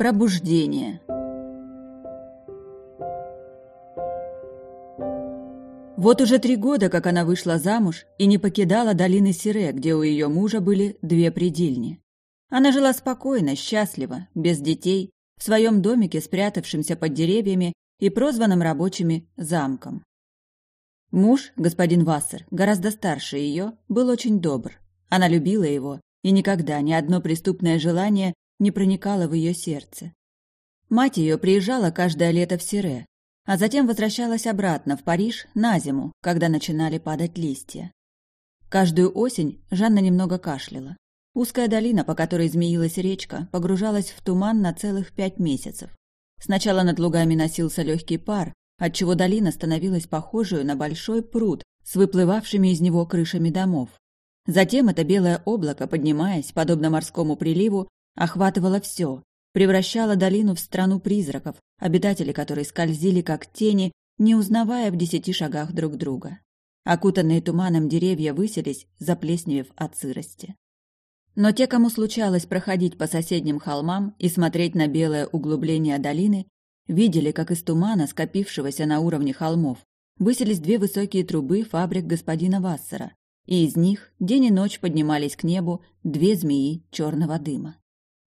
Пробуждение. Вот уже три года, как она вышла замуж и не покидала долины Сире, где у ее мужа были две предельни. Она жила спокойно, счастливо, без детей, в своем домике, спрятавшемся под деревьями и прозванном рабочими замком. Муж, господин Вассер, гораздо старше ее, был очень добр. Она любила его, и никогда ни одно преступное желание не проникало в ее сердце. Мать ее приезжала каждое лето в Сире, а затем возвращалась обратно в Париж на зиму, когда начинали падать листья. Каждую осень Жанна немного кашляла. Узкая долина, по которой змеилась речка, погружалась в туман на целых пять месяцев. Сначала над лугами носился легкий пар, отчего долина становилась похожей на большой пруд с выплывавшими из него крышами домов. Затем это белое облако, поднимаясь, подобно морскому приливу, охватывало все, превращало долину в страну призраков, обитатели которой скользили как тени, не узнавая в десяти шагах друг друга. Окутанные туманом деревья высились, заплесневев от сырости. Но те, кому случалось проходить по соседним холмам и смотреть на белое углубление долины, видели, как из тумана, скопившегося на уровне холмов, высились две высокие трубы фабрик господина Вассера, и из них день и ночь поднимались к небу две змеи черного дыма.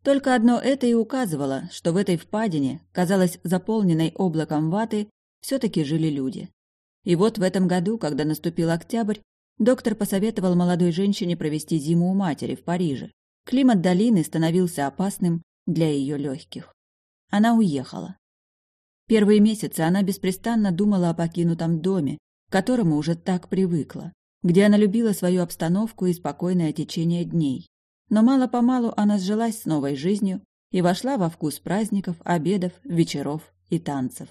Только одно это и указывало, что в этой впадине, казалось заполненной облаком ваты, все-таки жили люди. И вот в этом году, когда наступил октябрь, доктор посоветовал молодой женщине провести зиму у матери в Париже. Климат долины становился опасным для ее легких. Она уехала. Первые месяцы она беспрестанно думала о покинутом доме, к которому уже так привыкла, где она любила свою обстановку и спокойное течение дней. Но мало-помалу она сжилась с новой жизнью и вошла во вкус праздников, обедов, вечеров и танцев.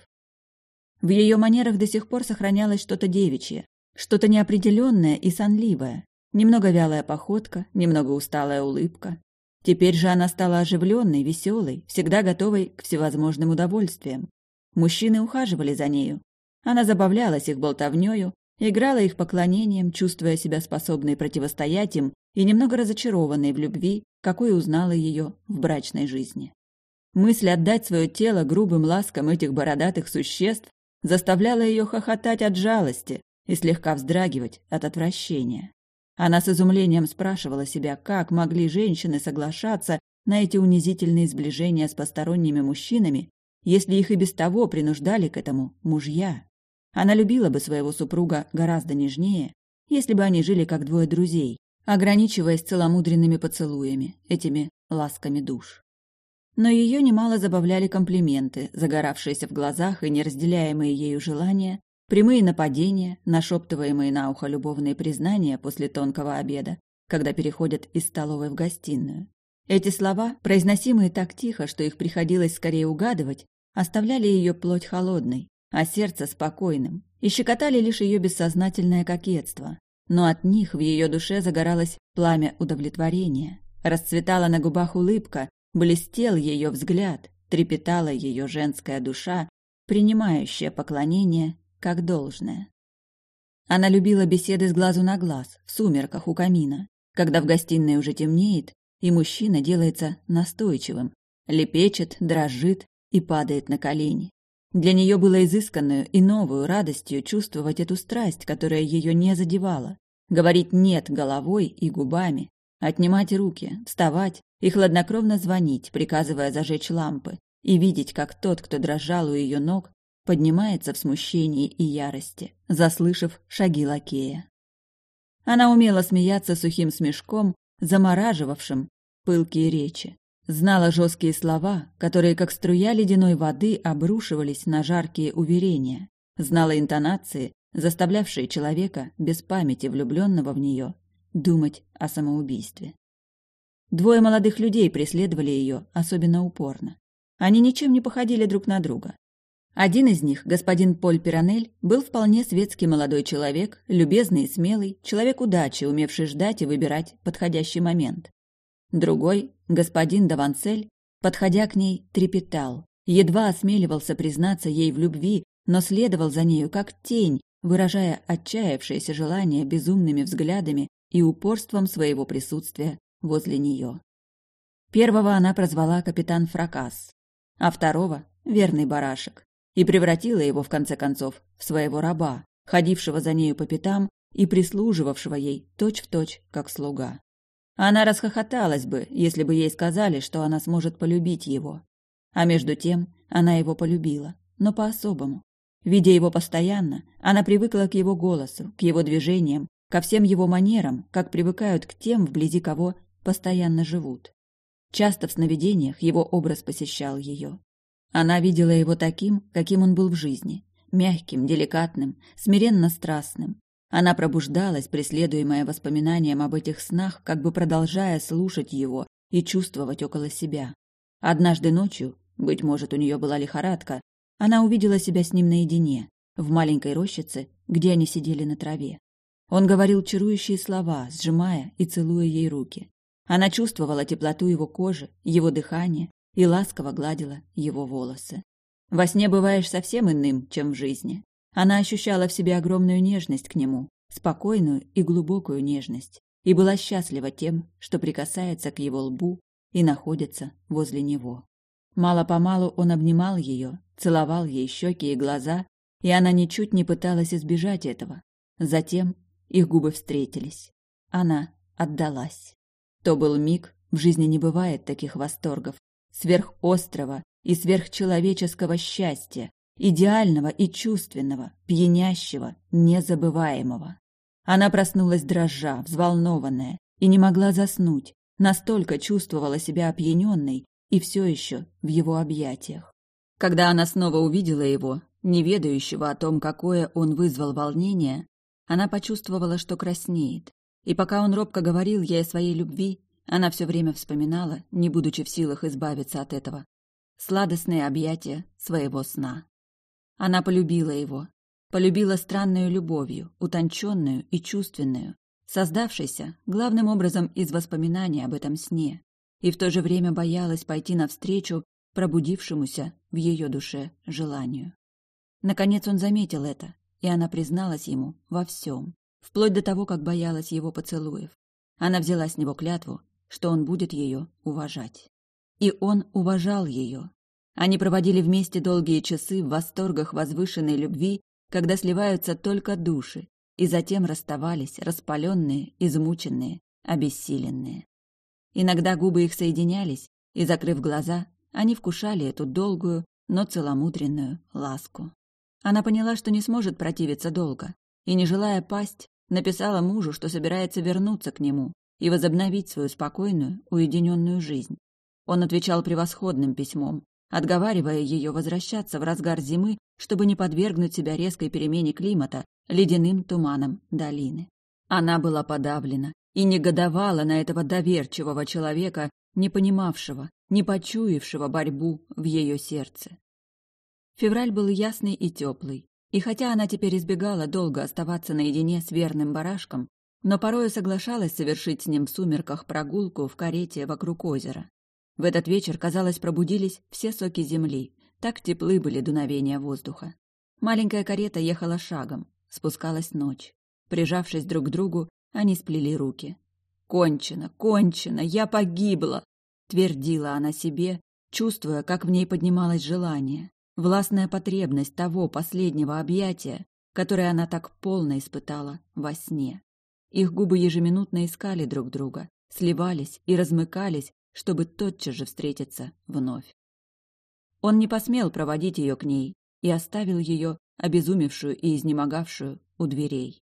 В ее манерах до сих пор сохранялось что-то девичье, что-то неопределенное и сонливое, немного вялая походка, немного усталая улыбка. Теперь же она стала оживленной, веселой, всегда готовой к всевозможным удовольствиям. Мужчины ухаживали за нею. Она забавлялась их болтовнёю, играла их поклонением, чувствуя себя способной противостоять им и немного разочарованной в любви, какой узнала ее в брачной жизни. Мысль отдать свое тело грубым ласкам этих бородатых существ заставляла ее хохотать от жалости и слегка вздрагивать от отвращения. Она с изумлением спрашивала себя, как могли женщины соглашаться на эти унизительные сближения с посторонними мужчинами, если их и без того принуждали к этому мужья. Она любила бы своего супруга гораздо нежнее, если бы они жили как двое друзей, ограничиваясь целомудренными поцелуями, этими ласками душ. Но ее немало забавляли комплименты, загоравшиеся в глазах и неразделяемые ею желания, прямые нападения, нашептываемые на ухо любовные признания после тонкого обеда, когда переходят из столовой в гостиную. Эти слова, произносимые так тихо, что их приходилось скорее угадывать, оставляли ее плоть холодной, а сердце спокойным, и щекотали лишь ее бессознательное кокетство. Но от них в ее душе загоралось пламя удовлетворения, расцветала на губах улыбка, блестел ее взгляд, трепетала ее женская душа, принимающая поклонение как должное. Она любила беседы с глазу на глаз, в сумерках у камина, когда в гостиной уже темнеет, и мужчина делается настойчивым, лепечет, дрожит, и падает на колени. Для нее было изысканную и новую радостью чувствовать эту страсть, которая ее не задевала. Говорить «нет» головой и губами, отнимать руки, вставать и хладнокровно звонить, приказывая зажечь лампы, и видеть, как тот, кто дрожал у ее ног, поднимается в смущении и ярости, заслышав шаги лакея. Она умела смеяться сухим смешком, замораживавшим пылкие речи. Знала жесткие слова, которые, как струя ледяной воды, обрушивались на жаркие уверения. Знала интонации, заставлявшие человека, без памяти влюбленного в нее, думать о самоубийстве. Двое молодых людей преследовали ее особенно упорно. Они ничем не походили друг на друга. Один из них, господин Поль Пиранель, был вполне светский молодой человек, любезный и смелый, человек удачи, умевший ждать и выбирать подходящий момент. Другой, господин Даванцель, подходя к ней, трепетал, едва осмеливался признаться ей в любви, но следовал за нею как тень, выражая отчаявшееся желание безумными взглядами и упорством своего присутствия возле нее. Первого она прозвала капитан Фракас, а второго — верный барашек, и превратила его, в конце концов, в своего раба, ходившего за нею по пятам и прислуживавшего ей точь-в-точь, точь, как слуга. Она расхохоталась бы, если бы ей сказали, что она сможет полюбить его. А между тем она его полюбила, но по-особому. Видя его постоянно, она привыкла к его голосу, к его движениям, ко всем его манерам, как привыкают к тем, вблизи кого постоянно живут. Часто в сновидениях его образ посещал ее. Она видела его таким, каким он был в жизни, мягким, деликатным, смиренно страстным. Она пробуждалась, преследуемая воспоминанием об этих снах, как бы продолжая слушать его и чувствовать около себя. Однажды ночью, быть может, у нее была лихорадка, она увидела себя с ним наедине, в маленькой рощице, где они сидели на траве. Он говорил чарующие слова, сжимая и целуя ей руки. Она чувствовала теплоту его кожи, его дыхание и ласково гладила его волосы. Во сне бываешь совсем иным, чем в жизни. Она ощущала в себе огромную нежность к нему, спокойную и глубокую нежность, и была счастлива тем, что прикасается к его лбу и находится возле него. Мало-помалу он обнимал ее, целовал ей щеки и глаза, и она ничуть не пыталась избежать этого. Затем их губы встретились. Она отдалась. То был миг, в жизни не бывает таких восторгов, сверхострого и сверхчеловеческого счастья, идеального и чувственного, пьянящего, незабываемого. Она проснулась дрожа, взволнованная, и не могла заснуть, настолько чувствовала себя опьяненной и все еще в его объятиях. Когда она снова увидела его, не ведающего о том, какое он вызвал волнение, она почувствовала, что краснеет. И пока он робко говорил ей о своей любви, она все время вспоминала, не будучи в силах избавиться от этого, сладостные объятия своего сна. Она полюбила его, полюбила странную любовью, утонченную и чувственную, создавшейся главным образом из воспоминаний об этом сне, и в то же время боялась пойти навстречу пробудившемуся в ее душе желанию. Наконец он заметил это, и она призналась ему во всем, вплоть до того, как боялась его поцелуев. Она взяла с него клятву, что он будет ее уважать. И он уважал ее, они проводили вместе долгие часы в восторгах возвышенной любви, когда сливаются только души, и затем расставались, распаленные, измученные, обессиленные. Иногда губы их соединялись, и, закрыв глаза, они вкушали эту долгую, но целомудренную ласку. Она поняла, что не сможет противиться долго, и, не желая пасть, написала мужу, что собирается вернуться к нему и возобновить свою спокойную, уединенную жизнь. Он отвечал превосходным письмом, отговаривая ее возвращаться в разгар зимы, чтобы не подвергнуть себя резкой перемене климата, ледяным туманам долины. Она была подавлена и негодовала на этого доверчивого человека, не понимавшего, не почуявшего борьбу в ее сердце. Февраль был ясный и теплый, и хотя она теперь избегала долго оставаться наедине с верным барашком, но порою соглашалась совершить с ним в сумерках прогулку в карете вокруг озера. В этот вечер, казалось, пробудились все соки земли, так теплы были дуновения воздуха. Маленькая карета ехала шагом, спускалась ночь. Прижавшись друг к другу, они сплели руки. «Кончено, кончено, я погибла!» — твердила она себе, чувствуя, как в ней поднималось желание, властная потребность того последнего объятия, которое она так полно испытала во сне. Их губы ежеминутно искали друг друга, сливались и размыкались, чтобы тотчас же встретиться вновь. Он не посмел проводить ее к ней и оставил ее, обезумевшую и изнемогавшую, у дверей.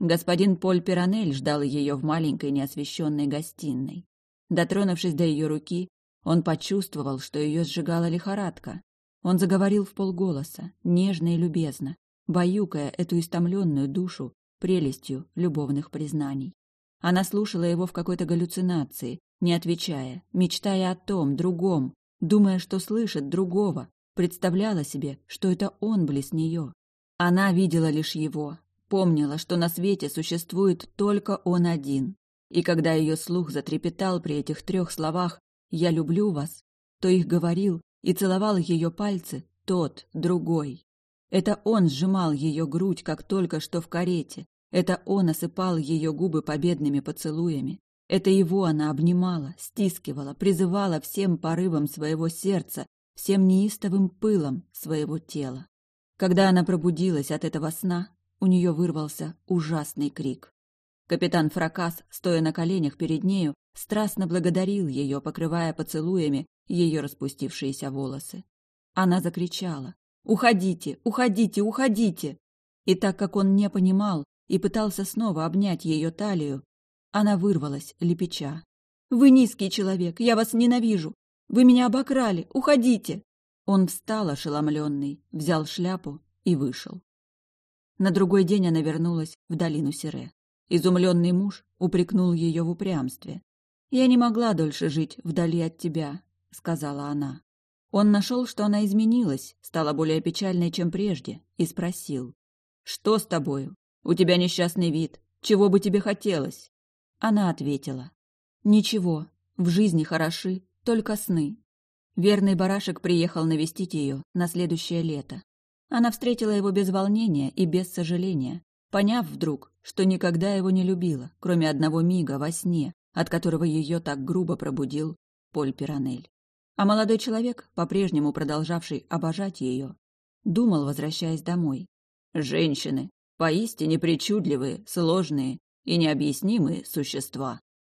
Господин Поль Пиранель ждал ее в маленькой неосвещенной гостиной. Дотронувшись до ее руки, он почувствовал, что ее сжигала лихорадка. Он заговорил в полголоса, нежно и любезно, баюкая эту истомленную душу прелестью любовных признаний. Она слушала его в какой-то галлюцинации, не отвечая, мечтая о том, другом, думая, что слышит другого, представляла себе, что это он близ нее. Она видела лишь его, помнила, что на свете существует только он один. И когда ее слух затрепетал при этих трех словах «Я люблю вас», то их говорил и целовал ее пальцы тот, другой. Это он сжимал ее грудь, как только что в карете. Это он осыпал ее губы победными поцелуями. Это его она обнимала, стискивала, призывала всем порывом своего сердца, всем неистовым пылом своего тела. Когда она пробудилась от этого сна, у нее вырвался ужасный крик. Капитан Фракас, стоя на коленях перед нею, страстно благодарил ее, покрывая поцелуями ее распустившиеся волосы. Она закричала «Уходите! Уходите! Уходите!» И так как он не понимал и пытался снова обнять ее талию, она вырвалась, лепеча. «Вы низкий человек! Я вас ненавижу! Вы меня обокрали! Уходите!» Он встал ошеломленный, взял шляпу и вышел. На другой день она вернулась в долину Сире. Изумленный муж упрекнул ее в упрямстве. «Я не могла дольше жить вдали от тебя», — сказала она. Он нашел, что она изменилась, стала более печальной, чем прежде, и спросил. «Что с тобою? У тебя несчастный вид. Чего бы тебе хотелось?» Она ответила. «Ничего, в жизни хороши, только сны». Верный барашек приехал навестить ее на следующее лето. Она встретила его без волнения и без сожаления, поняв вдруг, что никогда его не любила, кроме одного мига во сне, от которого ее так грубо пробудил Поль Пиранель. А молодой человек, по-прежнему продолжавший обожать ее, думал, возвращаясь домой. «Женщины, поистине причудливые, сложные и необъяснимые существа.